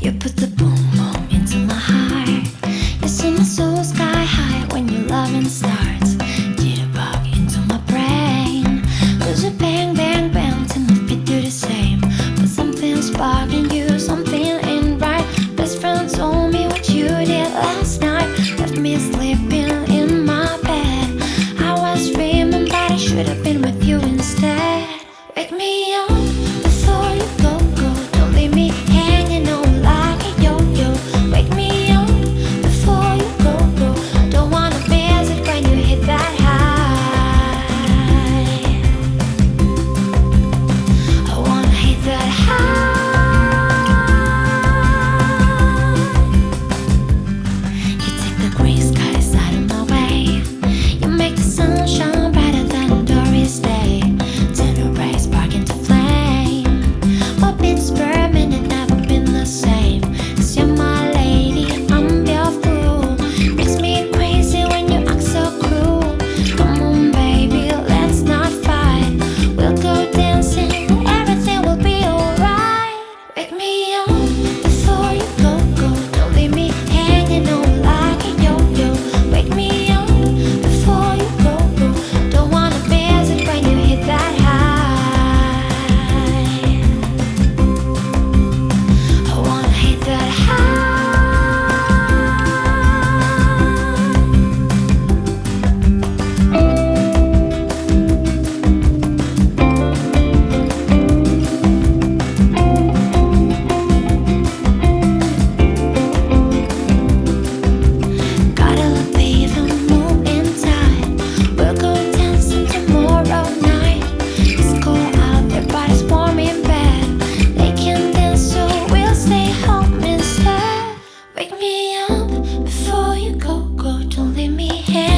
You put the 想象 up before you go, go. Don't leave me here.